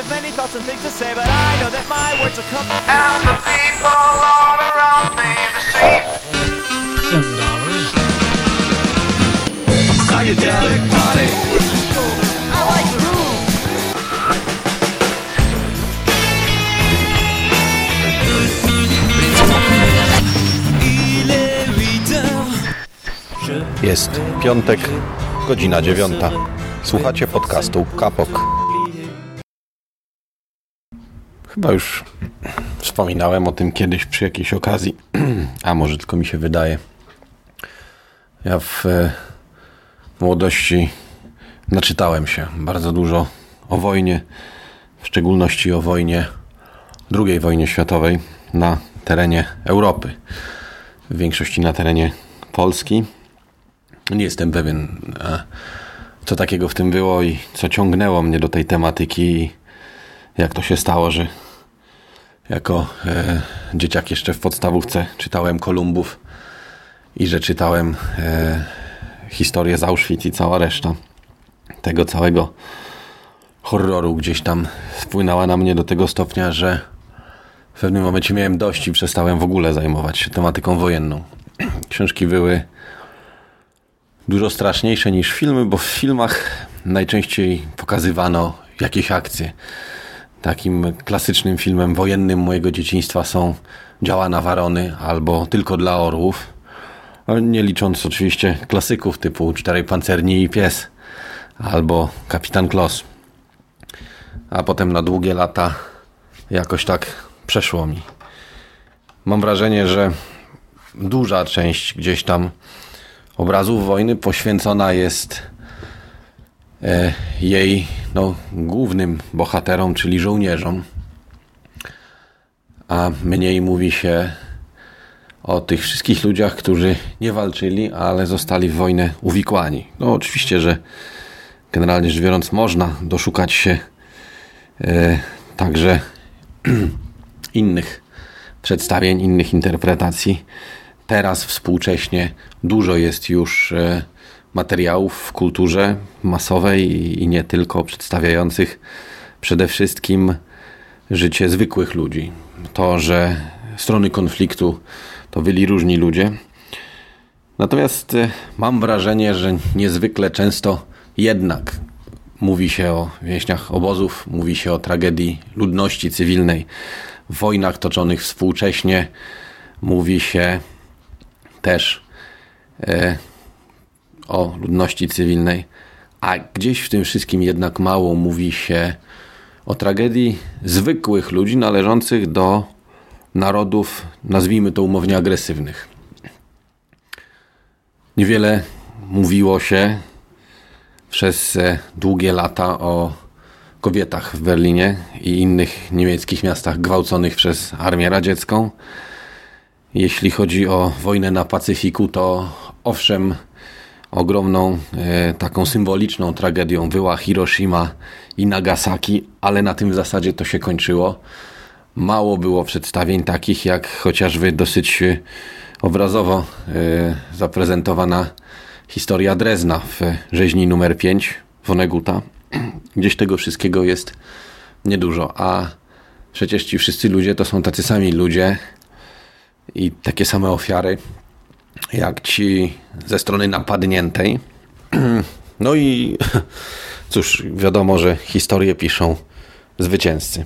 have many thoughts and things to say, but I know that my words will come. And the people all around me, the. Psychedelic party. I like groove. Il est 8 heures. Jest piątek, godzina dziewiąta. Słuchacie podcastu Kapok. Chyba już wspominałem o tym kiedyś przy jakiejś okazji, a może tylko mi się wydaje. Ja w e, młodości naczytałem się bardzo dużo o wojnie, w szczególności o wojnie II wojnie światowej na terenie Europy. W większości na terenie Polski. Nie jestem pewien, e, co takiego w tym było i co ciągnęło mnie do tej tematyki jak to się stało, że jako e, dzieciak jeszcze w podstawówce czytałem Kolumbów i że czytałem e, historię z Auschwitz i cała reszta tego całego horroru gdzieś tam wpłynęła na mnie do tego stopnia, że w pewnym momencie miałem dość i przestałem w ogóle zajmować się tematyką wojenną. Książki były dużo straszniejsze niż filmy, bo w filmach najczęściej pokazywano jakieś akcje. Takim klasycznym filmem wojennym mojego dzieciństwa są Działa na Warony albo Tylko dla Orłów. No, Nie licząc oczywiście klasyków typu Czterej Pancerni i Pies albo Kapitan Klos. A potem na długie lata jakoś tak przeszło mi. Mam wrażenie, że duża część gdzieś tam obrazów wojny poświęcona jest jej no, głównym bohaterom, czyli żołnierzom. A mniej mówi się o tych wszystkich ludziach, którzy nie walczyli, ale zostali w wojnę uwikłani. No oczywiście, że generalnie rzecz biorąc można doszukać się e, także innych przedstawień, innych interpretacji. Teraz współcześnie dużo jest już e, materiałów w kulturze masowej i- nie tylko przedstawiających przede wszystkim życie zwykłych ludzi. To, że strony konfliktu to byli różni ludzie. Natomiast e, mam wrażenie, że niezwykle często jednak mówi się o więźniach obozów, mówi się o tragedii ludności cywilnej, wojnach toczonych współcześnie, mówi się też e, o ludności cywilnej, a gdzieś w tym wszystkim jednak mało mówi się o tragedii zwykłych ludzi należących do narodów, nazwijmy to umownie agresywnych. Niewiele mówiło się przez długie lata o kobietach w Berlinie i innych niemieckich miastach gwałconych przez Armię Radziecką. Jeśli chodzi o wojnę na Pacyfiku, to owszem, ogromną, e, taką symboliczną tragedią była Hiroshima i Nagasaki, ale na tym w zasadzie to się kończyło. Mało było przedstawień takich, jak chociażby dosyć e, obrazowo e, zaprezentowana historia Drezna w rzeźni numer 5 Woneguta. Gdzieś tego wszystkiego jest niedużo, a przecież ci wszyscy ludzie to są tacy sami ludzie i takie same ofiary jak ci ze strony napadniętej. No i cóż, wiadomo, że historię piszą zwycięzcy.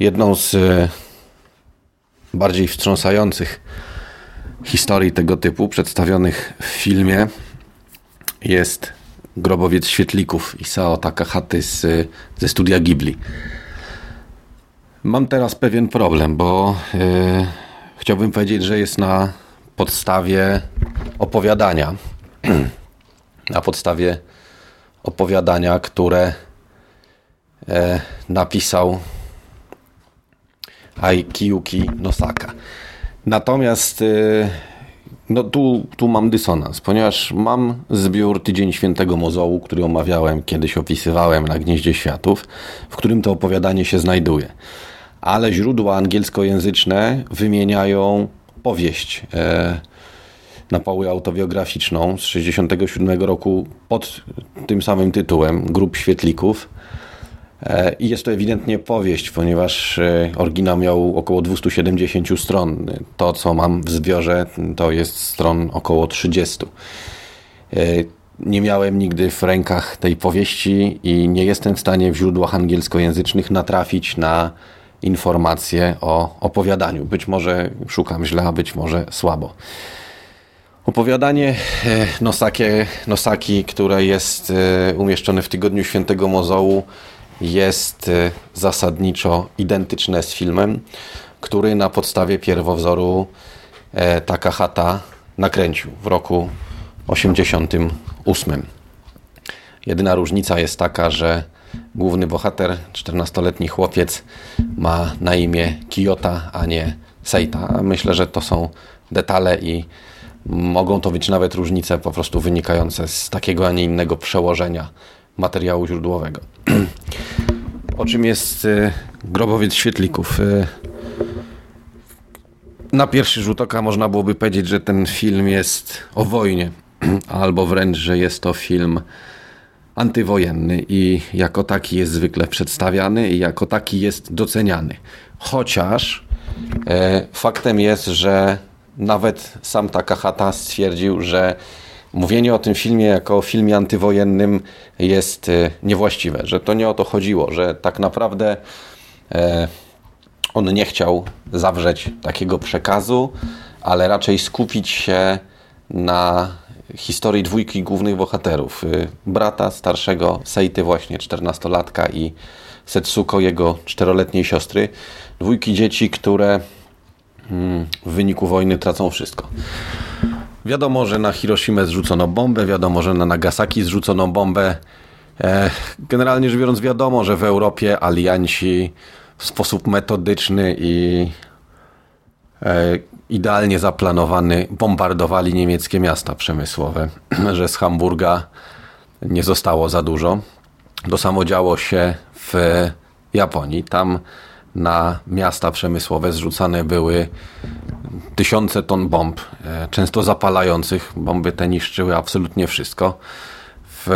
Jedną z e, bardziej wstrząsających historii tego typu przedstawionych w filmie jest Grobowiec Świetlików Isao Takahaty z, ze studia Ghibli. Mam teraz pewien problem, bo e, chciałbym powiedzieć, że jest na podstawie opowiadania. na podstawie opowiadania, które e, napisał Aikiyuki Nosaka. Natomiast e, no tu, tu mam dysonans, ponieważ mam zbiór Tydzień Świętego Mozołu, który omawiałem, kiedyś opisywałem na Gnieździe Światów, w którym to opowiadanie się znajduje. Ale źródła angielskojęzyczne wymieniają powieść e, na pałę autobiograficzną z 1967 roku pod tym samym tytułem Grup Świetlików. E, I jest to ewidentnie powieść, ponieważ e, oryginał miał około 270 stron. To, co mam w zbiorze, to jest stron około 30. E, nie miałem nigdy w rękach tej powieści i nie jestem w stanie w źródłach angielskojęzycznych natrafić na informacje o opowiadaniu. Być może szukam źle, a być może słabo. Opowiadanie Nosakie, Nosaki, które jest umieszczone w Tygodniu Świętego Mozołu, jest y, zasadniczo identyczne z filmem, który na podstawie pierwowzoru e, Takahata nakręcił w roku 88. Jedyna różnica jest taka, że główny bohater, 14-letni chłopiec, ma na imię Kiyota, a nie Seita. Myślę, że to są detale i mogą to być nawet różnice po prostu wynikające z takiego, a nie innego przełożenia materiału źródłowego. o czym jest y, grobowiec świetlików? Y, na pierwszy rzut oka można byłoby powiedzieć, że ten film jest o wojnie, albo wręcz, że jest to film antywojenny i jako taki jest zwykle przedstawiany i jako taki jest doceniany. Chociaż e, faktem jest, że nawet sam Takahata stwierdził, że mówienie o tym filmie jako o filmie antywojennym jest e, niewłaściwe, że to nie o to chodziło, że tak naprawdę e, on nie chciał zawrzeć takiego przekazu, ale raczej skupić się na historii dwójki głównych bohaterów. E, brata starszego Seity, właśnie 14-latka i Setsuko, jego czteroletniej siostry. Dwójki dzieci, które mm, w wyniku wojny tracą wszystko. Wiadomo, że na Hiroshimę zrzucono bombę, wiadomo, że na Nagasaki zrzucono bombę. E, generalnie rzecz biorąc, wiadomo, że w Europie alianci w sposób metodyczny i idealnie zaplanowany bombardowali niemieckie miasta przemysłowe, że z Hamburga nie zostało za dużo. To samo działo się w Japonii. Tam na miasta przemysłowe zrzucane były tysiące ton bomb, e, często zapalających. Bomby te niszczyły absolutnie wszystko. W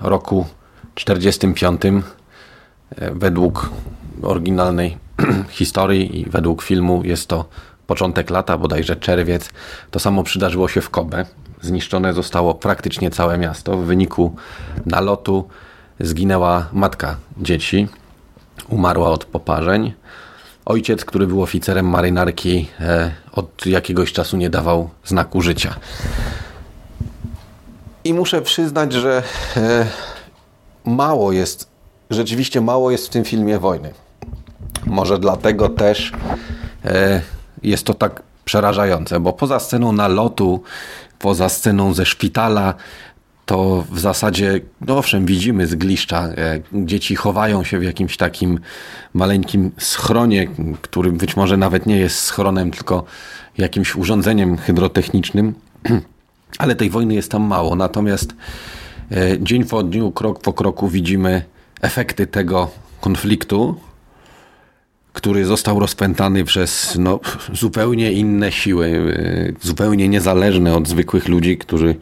roku 1945 e, według oryginalnej historii i według filmu jest to początek lata, bodajże czerwiec. To samo przydarzyło się w Kobe. Zniszczone zostało praktycznie całe miasto. W wyniku nalotu zginęła matka dzieci. Umarła od poparzeń. Ojciec, który był oficerem marynarki, e, od jakiegoś czasu nie dawał znaku życia. I muszę przyznać, że e, mało jest, rzeczywiście mało jest w tym filmie wojny. Może dlatego też e, jest to tak przerażające, bo poza sceną nalotu, poza sceną ze szpitala, to w zasadzie, no owszem, widzimy zgliszcza. E, dzieci chowają się w jakimś takim maleńkim schronie, który być może nawet nie jest schronem, tylko jakimś urządzeniem hydrotechnicznym. Ale tej wojny jest tam mało. Natomiast e, dzień po dniu, krok po kroku widzimy efekty tego konfliktu, który został rozpętany przez no, zupełnie inne siły, e, zupełnie niezależne od zwykłych ludzi, którzy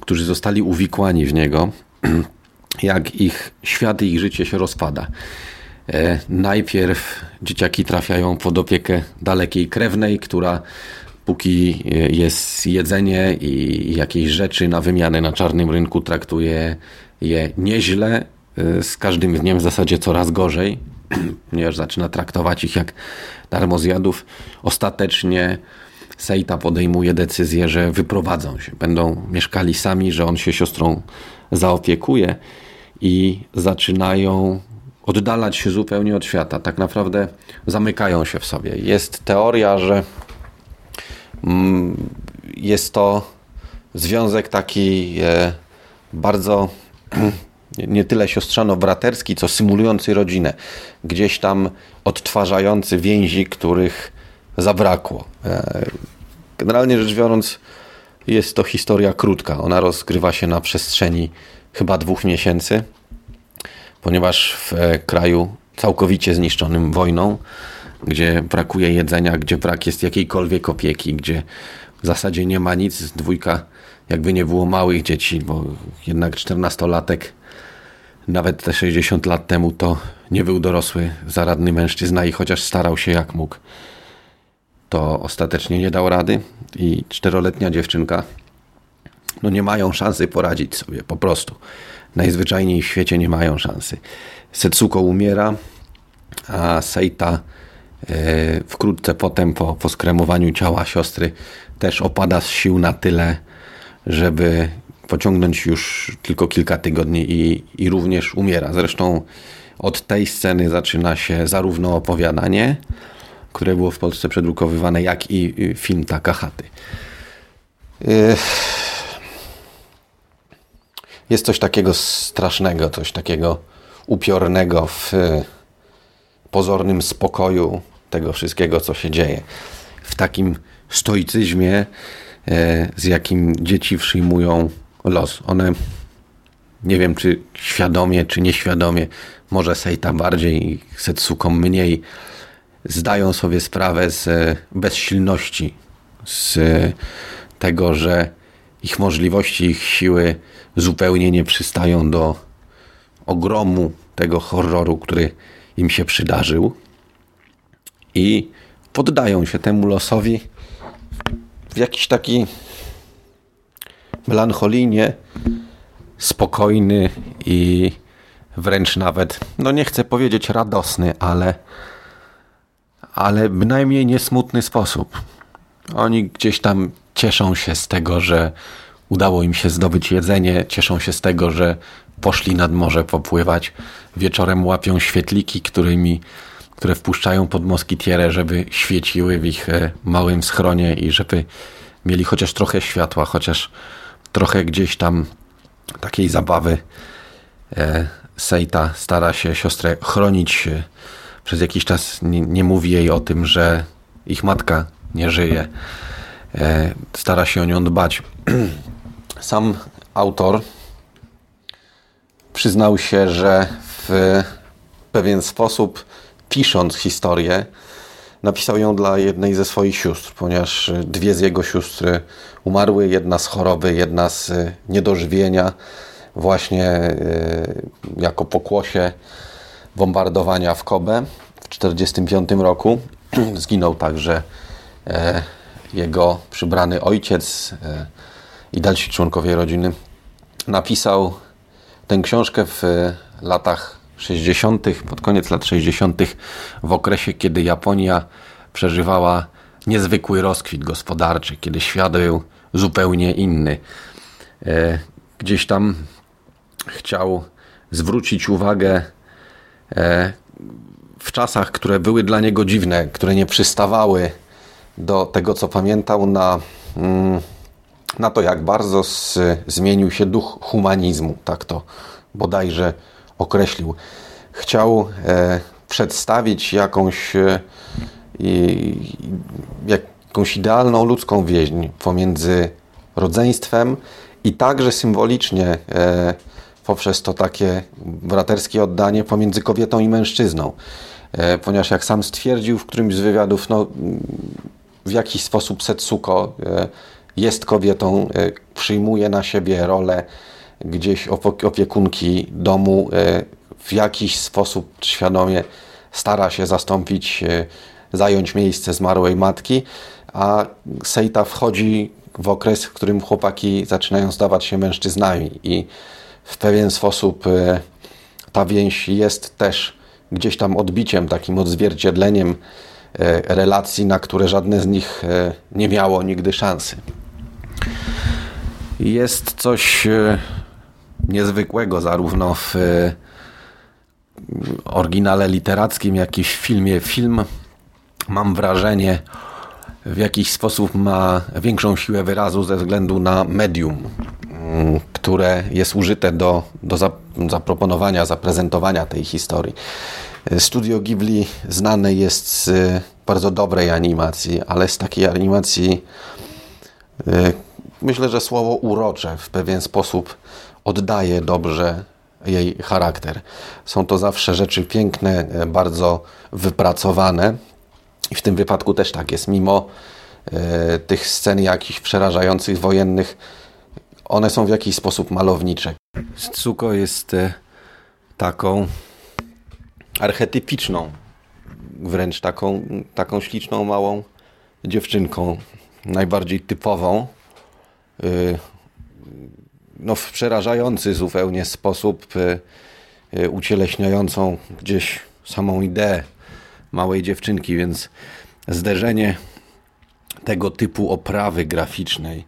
którzy zostali uwikłani w niego, jak ich świat i ich życie się rozpada. E, najpierw dzieciaki trafiają pod opiekę dalekiej krewnej, która póki jest jedzenie i jakieś rzeczy na wymianę na czarnym rynku traktuje je nieźle, e, z każdym dniem w zasadzie coraz gorzej, ponieważ zaczyna traktować ich jak darmozjadów. Ostatecznie Seita podejmuje decyzję, że wyprowadzą się, będą mieszkali sami, że on się siostrą zaopiekuje i zaczynają oddalać się zupełnie od świata. Tak naprawdę zamykają się w sobie. Jest teoria, że mm, jest to związek taki e, bardzo nie tyle siostrzano-braterski, co symulujący rodzinę. Gdzieś tam odtwarzający więzi, których zabrakło. E, generalnie rzecz biorąc, jest to historia krótka. Ona rozgrywa się na przestrzeni chyba dwóch miesięcy, ponieważ w e, kraju całkowicie zniszczonym wojną, gdzie brakuje jedzenia, gdzie brak jest jakiejkolwiek opieki, gdzie w zasadzie nie ma nic, dwójka jakby nie było małych dzieci, bo jednak czternastolatek nawet te 60 lat temu to nie był dorosły, zaradny mężczyzna i chociaż starał się jak mógł, to ostatecznie nie dał rady i czteroletnia dziewczynka no nie mają szansy poradzić sobie po prostu. Najzwyczajniej w świecie nie mają szansy. Setsuko umiera, a Seita e, wkrótce potem po, po skremowaniu ciała siostry też opada z sił na tyle, żeby pociągnąć już tylko kilka tygodni i, i również umiera. Zresztą od tej sceny zaczyna się zarówno opowiadanie, które było w Polsce przedrukowywane, jak i film Takahaty. Jest coś takiego strasznego, coś takiego upiornego w pozornym spokoju tego wszystkiego, co się dzieje. W takim stoicyzmie, z jakim dzieci przyjmują los. One, nie wiem czy świadomie, czy nieświadomie, może Seita bardziej i Setsuko mniej, zdają sobie sprawę z bezsilności, z tego, że ich możliwości, ich siły zupełnie nie przystają do ogromu tego horroru, który im się przydarzył i poddają się temu losowi w jakiś taki melancholijnie spokojny i wręcz nawet, no nie chcę powiedzieć radosny, ale, ale bynajmniej niesmutny sposób. Oni gdzieś tam cieszą się z tego, że udało im się zdobyć jedzenie, cieszą się z tego, że poszli nad morze popływać. Wieczorem łapią świetliki, którymi, które wpuszczają pod moskitierę, żeby świeciły w ich e, małym schronie i żeby mieli chociaż trochę światła, chociaż trochę gdzieś tam takiej zabawy. E, Seita stara się siostrę chronić. Przez jakiś czas nie, nie mówi jej o tym, że ich matka nie żyje. E, stara się o nią dbać. Sam autor przyznał się, że w pewien sposób pisząc historię, napisał ją dla jednej ze swoich sióstr, ponieważ dwie z jego sióstr umarły, jedna z choroby, jedna z niedożywienia, właśnie e, jako pokłosie bombardowania w Kobe w 1945 roku. Zginął także e, jego przybrany ojciec e, i dalsi członkowie rodziny. Napisał tę książkę w latach 60., pod koniec lat 60., w okresie, kiedy Japonia przeżywała niezwykły rozkwit gospodarczy, kiedy świat był zupełnie inny. E, gdzieś tam chciał zwrócić uwagę e, w czasach, które były dla niego dziwne, które nie przystawały do tego, co pamiętał, na, mm, na to, jak bardzo z, zmienił się duch humanizmu, tak to bodajże określił. Chciał e, przedstawić jakąś, e, jakąś idealną ludzką więź pomiędzy rodzeństwem i także symbolicznie e, poprzez to takie braterskie oddanie pomiędzy kobietą i mężczyzną. Ponieważ jak sam stwierdził w którymś z wywiadów, no, w jakiś sposób Setsuko jest kobietą, przyjmuje na siebie rolę gdzieś opiekunki domu, e, w jakiś sposób świadomie stara się zastąpić, e, zająć miejsce zmarłej matki, a Seita wchodzi w okres, w którym chłopaki zaczynają zdawać się mężczyznami i w pewien sposób e, ta więź jest też gdzieś tam odbiciem, takim odzwierciedleniem relacji, na które żadne z nich nie miało nigdy szansy. Jest coś niezwykłego zarówno w e, oryginale literackim, jak i w filmie. Film, mam wrażenie, w jakiś sposób ma większą siłę wyrazu ze względu na medium, mm, które jest użyte do, do zaproponowania, zaprezentowania tej historii. Studio Ghibli znane jest z bardzo dobrej animacji, ale z takiej animacji e, myślę, że słowo urocze w pewien sposób oddaje dobrze jej charakter. Są to zawsze rzeczy piękne, e, bardzo wypracowane i w tym wypadku też tak jest. Mimo e, tych scen jakichś przerażających wojennych, one są w jakiś sposób malownicze. Tsuko jest e, taką archetypiczną, wręcz taką, taką śliczną, małą dziewczynką, najbardziej typową, y, no w przerażający zupełnie sposób y, y, ucieleśniającą gdzieś samą ideę małej dziewczynki, więc zderzenie tego typu oprawy graficznej,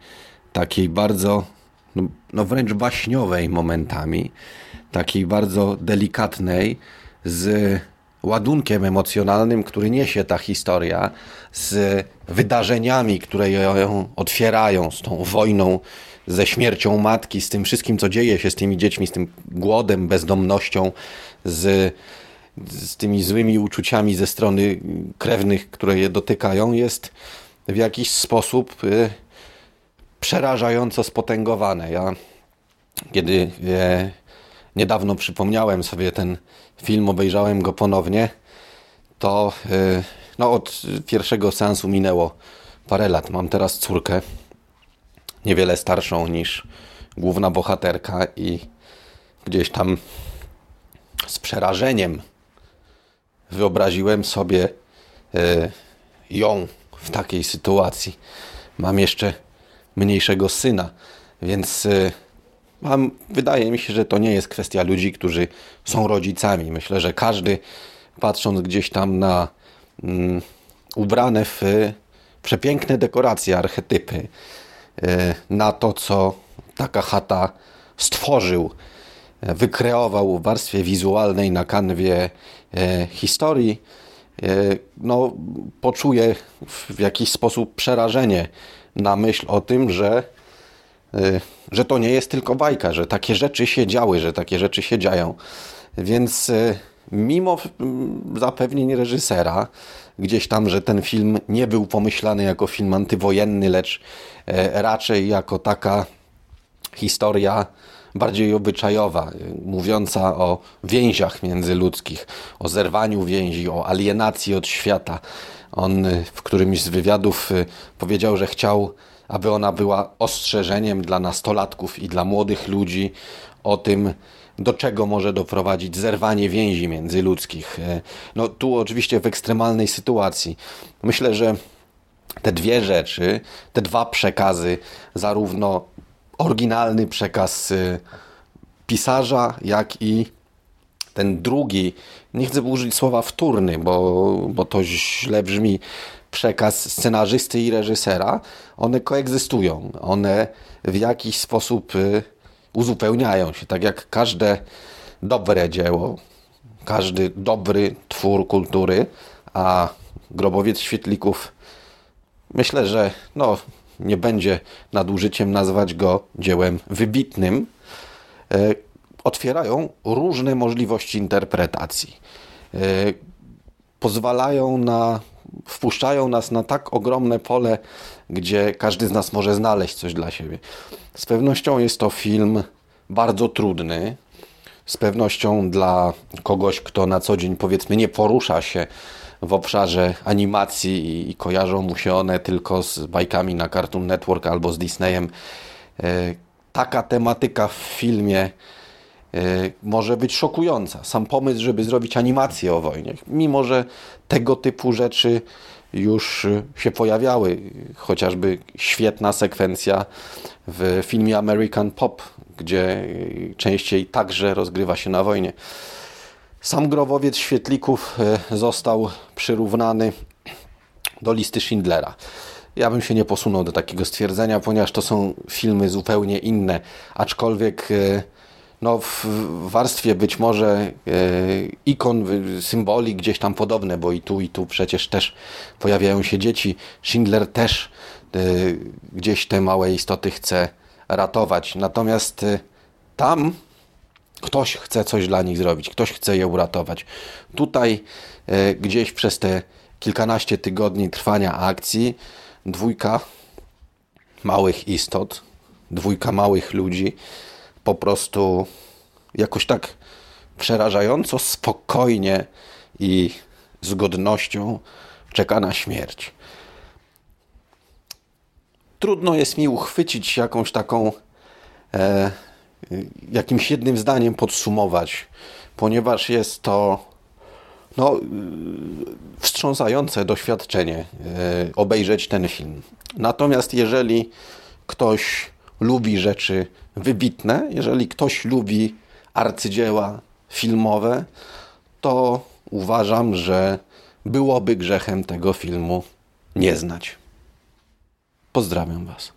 takiej bardzo, no, no wręcz baśniowej momentami, takiej bardzo delikatnej, z ładunkiem emocjonalnym, który niesie ta historia, z wydarzeniami, które ją otwierają, z tą wojną, ze śmiercią matki, z tym wszystkim, co dzieje się z tymi dziećmi, z tym głodem, bezdomnością, z, z tymi złymi uczuciami ze strony krewnych, które je dotykają, jest w jakiś sposób y, przerażająco spotęgowane. Ja, kiedy y, niedawno przypomniałem sobie ten film, obejrzałem go ponownie, to y, no, od pierwszego seansu minęło parę lat. Mam teraz córkę, niewiele starszą niż główna bohaterka i gdzieś tam z przerażeniem wyobraziłem sobie y, ją w takiej sytuacji. Mam jeszcze mniejszego syna, więc y, wydaje mi się, że to nie jest kwestia ludzi, którzy są rodzicami. Myślę, że każdy patrząc gdzieś tam na mm, ubrane w przepiękne dekoracje, archetypy, y, na to, co taka chata stworzył, wykreował w warstwie wizualnej na kanwie y, historii, no, poczuje w jakiś sposób przerażenie na myśl o tym, że, że to nie jest tylko bajka, że takie rzeczy się działy, że takie rzeczy się dzieją. Więc mimo zapewnień reżysera, gdzieś tam, że ten film nie był pomyślany jako film antywojenny, lecz e, raczej jako taka historia bardziej obyczajowa, mówiąca o więziach międzyludzkich, o zerwaniu więzi, o alienacji od świata. On w którymś z wywiadów e, powiedział, że chciał, aby ona była ostrzeżeniem dla nastolatków i dla młodych ludzi o tym, do czego może doprowadzić zerwanie więzi międzyludzkich. E, no tu oczywiście w ekstremalnej sytuacji. Myślę, że te dwie rzeczy, te dwa przekazy, zarówno oryginalny przekaz pisarza, jak i ten drugi, nie chcę użyć słowa wtórny, bo, bo to źle brzmi, przekaz scenarzysty i reżysera, one koegzystują. One w jakiś sposób e, uzupełniają się, tak jak każde dobre dzieło, każdy dobry twór kultury, a Grobowiec Świetlików myślę, że no, nie będzie nadużyciem nazwać go dziełem wybitnym, e, otwierają różne możliwości interpretacji. E, pozwalają na, wpuszczają nas na tak ogromne pole, gdzie każdy z nas może znaleźć coś dla siebie. Z pewnością jest to film bardzo trudny. Z pewnością dla kogoś, kto na co dzień powiedzmy nie porusza się w obszarze animacji i kojarzą mu się one tylko z bajkami na Cartoon Network albo z Disneyem. E, taka tematyka w filmie może być szokująca. Sam pomysł, żeby zrobić animację o wojnie, mimo że tego typu rzeczy już się pojawiały. Chociażby świetna sekwencja w filmie American Pop, gdzie częściej także rozgrywa się na wojnie. Sam grobowiec świetlików e, został przyrównany do listy Schindlera. Ja bym się nie posunął do takiego stwierdzenia, ponieważ to są filmy zupełnie inne, aczkolwiek e, no, w warstwie być może e, ikon, symboli gdzieś tam podobne, bo i tu, i tu przecież też pojawiają się dzieci. Schindler też e, gdzieś te małe istoty chce ratować. Natomiast e, tam ktoś chce coś dla nich zrobić, ktoś chce je uratować. Tutaj gdzieś przez te kilkanaście tygodni trwania akcji dwójka małych istot, dwójka małych ludzi po prostu jakoś tak przerażająco spokojnie i z godnością czeka na śmierć. Trudno jest mi uchwycić jakąś taką, e, jakimś jednym zdaniem podsumować ponieważ jest to no, wstrząsające doświadczenie y, obejrzeć ten film. Natomiast jeżeli ktoś lubi rzeczy wybitne, jeżeli ktoś lubi arcydzieła filmowe, to uważam, że byłoby grzechem tego filmu nie znać. Pozdrawiam Was.